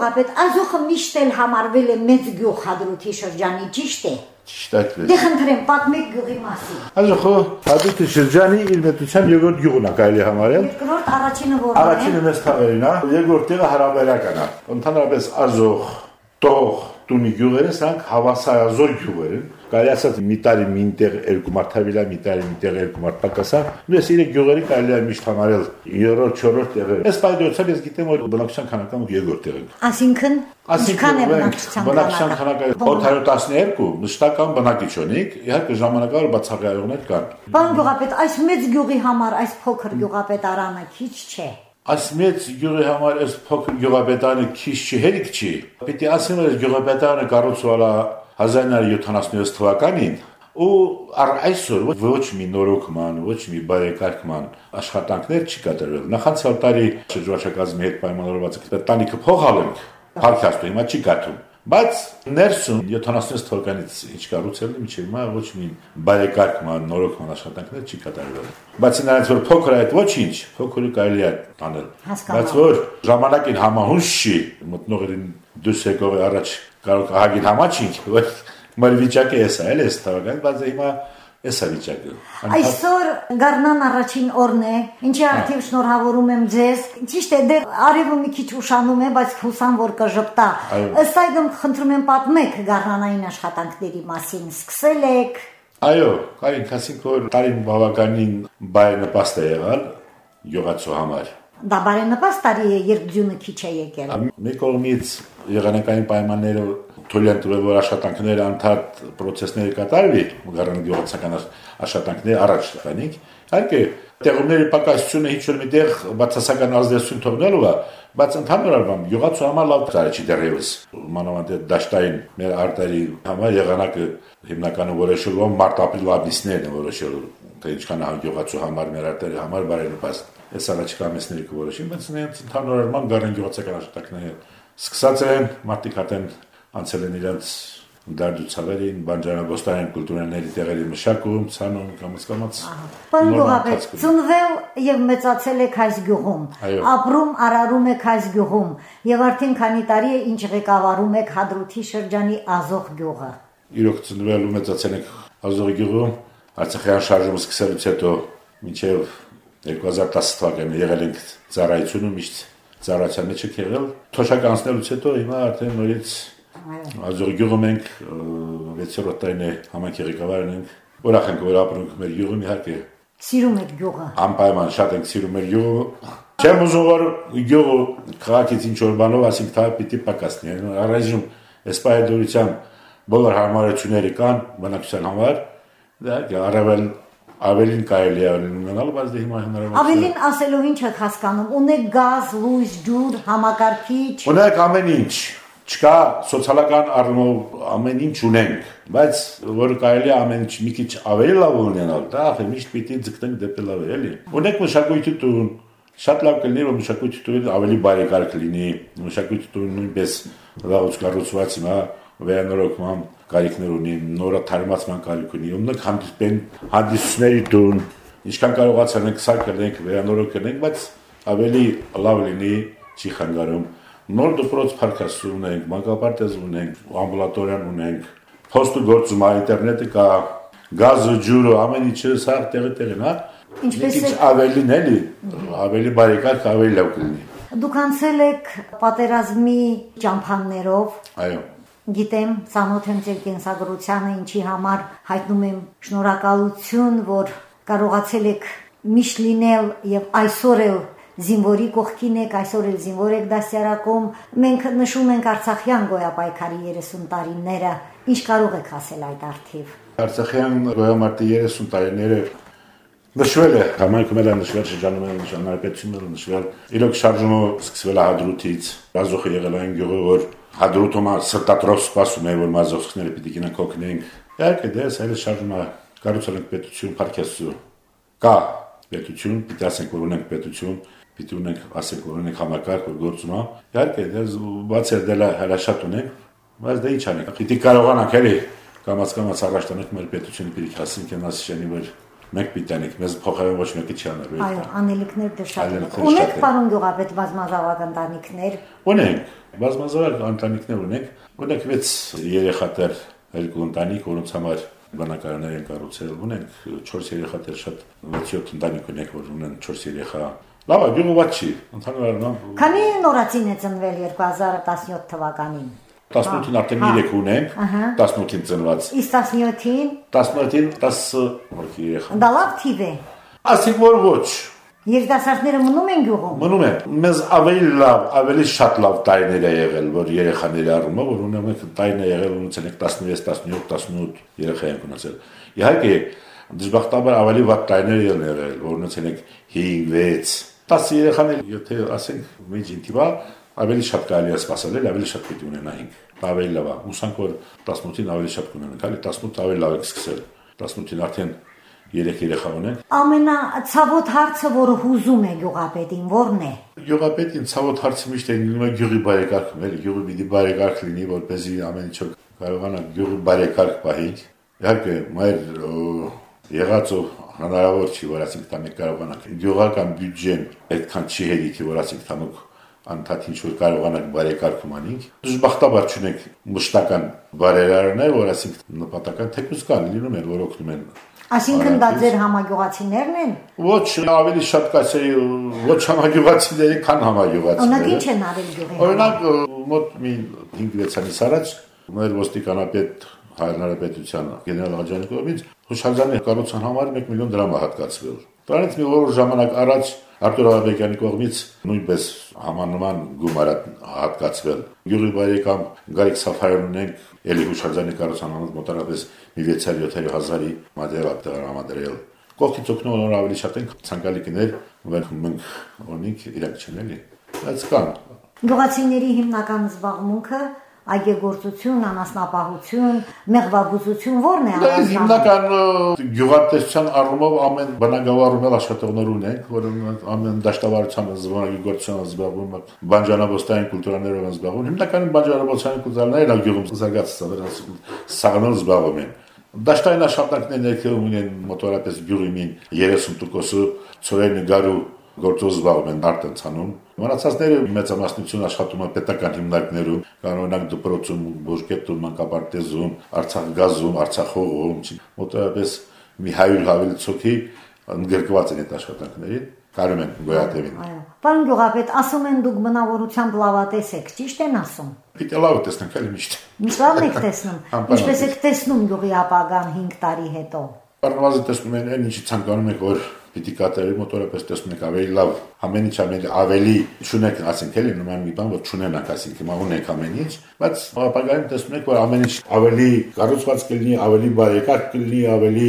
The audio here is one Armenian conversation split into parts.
գյուղապետ, ազոխը միշտ էլ համարվել է մեծ գյուղ հադրութի շրջանի, ճիշտ է։ Ճիշտ այդպես։ Դե խնդրեմ, պատմեք գյուղի մասին։ Այժմ հադուտի շրջանի իր մեծության երկրորդ գյուղն է կարելի համարել։ Երկրորդ առաջինը որն է։ Առաջինը մեծ թաղերին է, երկրորդ տեղը հարաբերական է։ Ընդհանրապես Ազոխ, Տող, Տունի գյուղերը սրանք հավասարազոր գյուղեր են։ Կարելի ասած մի տարի մինտեղ երկու մարտավիլա, մի տարի մինտեղ երկու մարտ պակասա, ու ես իրեք գյուղերի կարելի է միշտ համարել 3-րդ, 4-րդ տեղը։ Ես պայդրոցով ես գիտեմ, որ բնակչության քանակն երկրորդ տեղը։ Այսինքն Այսինքն բնակչության քանակը? 812 նշտական բնակիչ ունենք, իհարկե ժամանակավոր բացակայողներ կան։ Պարոն գյուղապետ, այս մեծ գյուղի համար այս փոքր գյուղապետ արանը քիչ չէ։ Այս մեծ գյուղի համար այս փոքր գյուղապետանը քիչ չի, հերիք չի։ Պետք է ասեմ, որ գյուղապետանը կառուցվելա 1976 թվականին ու առ այսօր ոչ մի նորոգման, ոչ մի բարեկարգման աշխատանքներ չի կատարվել։ Նախանցյալ տարի շրջվարշակազմի հետ պայմանավորված տանիքը փողալենք, փարքաստու հիմա չի կատարվում։ Բայց ներսում 76 թվականից ինչ կառուցել եմ, չէ՞ հիմա ոչ մի բարեկարգման, նորոգման աշխատանքներ չի կատարվել։ Բայց նրանց որ փոքր այդ ոչինչ, փոքրը կարելի է տանել։ Բայց որ ժամանակին համահունչ չի, մտնողերին դուրս եկող առաջ կարող ահագին համաչինչ, որ մեր վիճակը էս է, էլ էս թվական, բայց հիմա Էսա վիճակը։ Այսօր Գառնան առաջին օրն է, ինչի արդիվ շնորհավորում եմ ձեզ։ Ճիշտ է, դեռ արևը մի քիչ ուշանում է, բայց հուսամ որ կժպտա։ Ըստ այդմ խնդրում եմ պատմեք Գառնանային աշխատանքների մասին։ Սկսել եք Այո, կային քասինք որ տարին բավականին բայնպաստ է եղալ յուղացու համար։ Դա բարենպաստ տարի է, երբ ձյունը քիչ է եկել։ Մի կողմից եղանակային պայմանները թույլ տվել որ աշխատանքները անդադ process-ները կատարվի, գարան գյուղացական աշխատանքները առաջ տանիք։ Իհարկե, տեղումների պակասությունը ինչ որ միտեղ բացասական ազդեցություն թողնելու է, բայց ընդհանուր առմամբ յուղացու համար լավ ծառայ չի դեռևս։ Մանավանդ դաշտային մեր արտերի համար եղանակը հիմնականում որոշելու մարտ-ապրիլ ամիսներն են որոշելու, թե ինչքան յուղացու համար մեր արտերի համար բարենպաստ այս առաջկա ամիսների կորոշին, բայց նրանց ընդհանուր առմամբ գարան գյուղացական աշխատանքները սկսած են մարտիկ հատեն անցել են իրենց դարձուցավերին, բանջարաբոստանային կուլտուրաների տեղերի մշակում, ցանում կամած կամած։ Պարոն Գողապետ, ծնվել եւ մեծացել եք այս գյուղում։ Ապրում, արարում եք այս գյուղում եւ արդեն քանի տարի է ինչ ղեկավարում եք Հադրութի շրջանի Ազող գյուղը։ Իրոք ծնվել ու մեծացել եք Ազող գյուղում, Արցախյան շարժումը սկսելուց հետո մինչև 2010 թվականը եղել ենք ծառայությունում միշտ ծառայության մեջ եք եղել։ Թոշականցնելուց հետո հիմա արդեն նորից Ազոր գյուղում ենք 6-րդ տարին է համակի ղեկավարն ենք։ Ուրախ ենք որ ապրում ենք մեր գյուղում իհարկե։ Սիրում եք գյուղը։ Անպայման շատ ենք սիրում մեր գյուղը։ Չեմ ուզում որ գյուղը քաղաքից ինչ որ բանով ասենք թա պիտի պակասնի։ Առայժմ էսպայդորության բոլոր հարմարությունները կան բնակչության համար։ Դա առավել ավելին կարելի է ունենալ, բայց դե հիմա հնարավոր է։ Ավելին ասելով ինչ եք հասկանում։ Ունեք գազ, լույս, ջուր, համակարգիչ։ Ունեք ամեն ինչ չկա սոցիալական առումով ամեն ինչ ունենք, բայց որ կարելի ամեն ինչ մի քիչ ավելի լավ ունենալ, դա ախր միշտ պիտի ձգտենք դեպի լավ էլի։ Ունենք մշակույթի տուն, շատ լավ կլինի որ մշակույթի տունը ավելի բարեկարգ լինի, մշակույթի տունը նույնպես լավ կառուցված հիմա վերանորոգման կարիքներ ունի, նորը թարմացման կարիք ունի։ Ունենք հանդիպեն հանդիսների տուն, ինչքան կարողացան ենք սա կլենք, վերանորոգենք, բայց ավելի լավ լինի չի խանգարում նոր դպրոց փարկասու ունենք, մանկապարտեզ ունենք, ամբուլատորիան ունենք, փոստը գործում է, ինտերնետը կա, գազը, ջուրը, ամեն ինչը սա տեղը տեղին, հա։ Ինչպես է ավելին էլի, ավելի բարեկարգ, ավելի լավ կլինի։ Դուք անցել եք պատերազմի ճամփաններով։ Այո գիտեմ, ցանոթ եմ ձեր կենսագրությանը, ինչի համար հայտնում եմ շնորհակալություն, որ կարողացել եք միշտ լինել եւ այսօր էլ զինվորի կողքին եք, այսօր էլ զինվոր եք դասյարակում։ Մենք նշում ենք Արցախյան գոյապայքարի 30 տարիները։ Ինչ կարող եք ասել այդ արդիվ։ Արցախյան գոյամարտի 30 տարիները նշվել է, համայնքում էլ է նշվել շրջանում է նշանարարպետությունն էլ նշվել։ Իրոք շարժումը սկսվել է Հադրութից։ Ազոխը եղել այն գյուղը, որ Հադրութում սրտատրով սպասում է, որ մազովսկները պիտի գնանք օգնենք։ Իհարկե դες այլ շարժումը կառուցել ենք պետություն, փարքեսու։ Կա պետություն, պիտի ասենք որ ունենք պետություն, պիտի ունենք, ասենք որ ունենք համակարգ, որ գործում է։ Իհարկե, դες բացեր դելա հրաշատ ունենք, բայց դա ինչ անենք։ Պիտի կարողանանք էլի կամած կամած առաջ տանենք մեր պետությունը պիտի հասնենք այն ասիշանի որ մենք պիտանիք, մեզ փոխարեն ոչ մեկը չի անելու։ Այո, անելիքներ դե շատ են։ են։ պարոն գյուղապետ բազմազավակ ընտանիքներ։ Ունենք, բազմազավակ ընտանիքներ ունենք, ունենք 6 երեխատեր, երկու ընտանիք, որոնց համար բնակարաններ են կառուցել, ունենք 4 երեխատեր, շատ 6-7 ընտանիք ունենք, որ ունեն 4 երեխա։ Լավ, է, գյուղը չի։ Ընդհանուր առմամբ Քանի նորացին է ծնվել 2017 թվականին։ 18-ին արդեն Հա։ 3 ունենք, Ահա։ 18-ին ծնված, Իսկ 17-ին 18-ին 10 որքի երեխա։ դա լավ թիվ է։ Ասիկ որ ոչ, Երիտասարդները մնում են գյուղում։ մնում է։ Մեզ ավելի լավ, ավելի շատ լավ տայներ է եղել, որ երեխաների առումով, որ ունենք տայն է եղել ունեցել ենք 16, 17, 18 երեխա ենք ունեցել։ Իհարկե, դժբախտաբար ավելի վատ տարիներ են եղել, որ ունեցել ենք 5-6 10 երեխան էլ եթե ասենք մեծ ինտիվա ավելի շատ կարելի է սпасել, ավելի շատ պետք ունենայինք։ Ավելի լավ է։ Ուսանք որ 18-ին ավելի շատ կունենանք, այլ 18-ը ավելի լավ է սկսել։ 18-ին արդեն երեք երեխա ունեն։ Ամենացավոտ հարցը, որը հուզում է յուղապետին, ո՞րն է։ Յուղապետին ցավոտ հարցը միշտ է լինում է յուղի բարեկարգում, էլի յուղը պիտի բարեկարգ լինի, որպեսզի ամեն ինչ կարողանա յուղի բարեկարգ պահի։ Իհարկե, մեր եղածով հնարավոր չի, որ ասենք դա մենք կարողանանք գյուղական բյուջեն այդքան չի հերիքի, որ ասենք թամուկ անդադ ինչ որ կարողանանք բարեկարգում անենք։ Դժբախտաբար չունենք մշտական բարերարներ, որ ասենք նպատական թեկուզ կան, լինում են, որ օգնում են Այսինքն դա ձեր համագյուղացիներն են։ Ոչ, ավելի շատ կասեի ոչ համագյուղացիների, քան Օրինակ համագյուղացիները։ ինչ են արել գյուղի։ Օրինակ մոտ մի 5-6 ամիս առաջ մեր ոստիկանապետ հայրենարապետության գեներալ Աջանի կողմից հուշարձանի կառուցան համար 1 միլիոն դրամ հատկացվել։ Դրանից մի օր ժամանակ առաջ Արտուր Աղաբեկյանի կողմից նույնպես համանման գումար հատկացվել։ Յուրի բարեկամ Գարիկ Սաֆարյանն ունենք ելի հուշարձանի կառուցանանից մոտարապես մի 600-700 հազարի մատերիալ տեղամադրել։ Կողքից օգնողներ ավելի շատ են ցանկալի կներ, որ մենք ունենք իրենք չեն էլի։ Բայց կան Գյուղացիների հիմնական զբաղմունքը այգեգործություն, անասնապահություն, մեղվաբուծություն ո՞րն է Դա առանձնանում։ հիմնական գյուղատնտեսության առումով ամեն բնակավարում էլ աշխատողներ ունենք, որոնք ամեն դաշտավարության զբաղի գործության զբաղվում, բանջարաբոստային կուլտուրաներով են զբաղվում։ Հիմնականում բանջարաբոստային կուլտուրաներն են գյուղում զարգացած, սաղանալ զբաղվում են։ Դաշտային աշխատանքներ ներքևում ունեն մոտորապես գյուղի մին 30%-ը ծորեն գարու գործով զբաղվում են արտընցանում։ Մնացածները մեծամասնություն աշխատում են պետական հիմնարկներում, կանոնակ դպրոցում, բուժկետում, մանկապարտեզում, Արցախ գազում, Արցախ հողում, չի- մոտավորապես մի 100 հավելի ցոքի ընդգրկված են այդ աշխատանքներին, կարում են գոյատևին։ Այո։ Պարոն գյուղապետ, ասում են դուք բնավորությամբ լավատես եք, ճիշտ են ասում։ Պիտի լավ տեսնենք էլի միշտ։ Միշտ լավն եք տեսնում։ Ինչպես եք տեսնում գյուղի ապագան 5 տարի հետո։ Առնվազն տեսնում են այն ինչի ցանկանում եք, որ պիտի կատարի մոտորապես տեսնում եք ավելի լավ, ամեն ինչ ավելի ավելի շունեք, ասենք էլի նման մի բան, որ չունենաք, ասենք հիմա ունենք ամեն ինչ, բայց ապագայում տեսնում եք, որ ամեն ինչ ավելի կառուցված կլինի, ավելի բարեկարգ կլինի, ավելի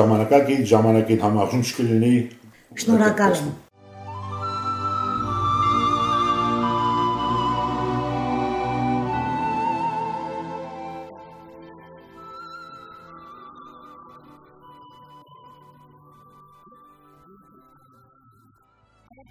ժամանակակից, ժամանակին համախունչ կլինի։ Շնորհակալ եմ։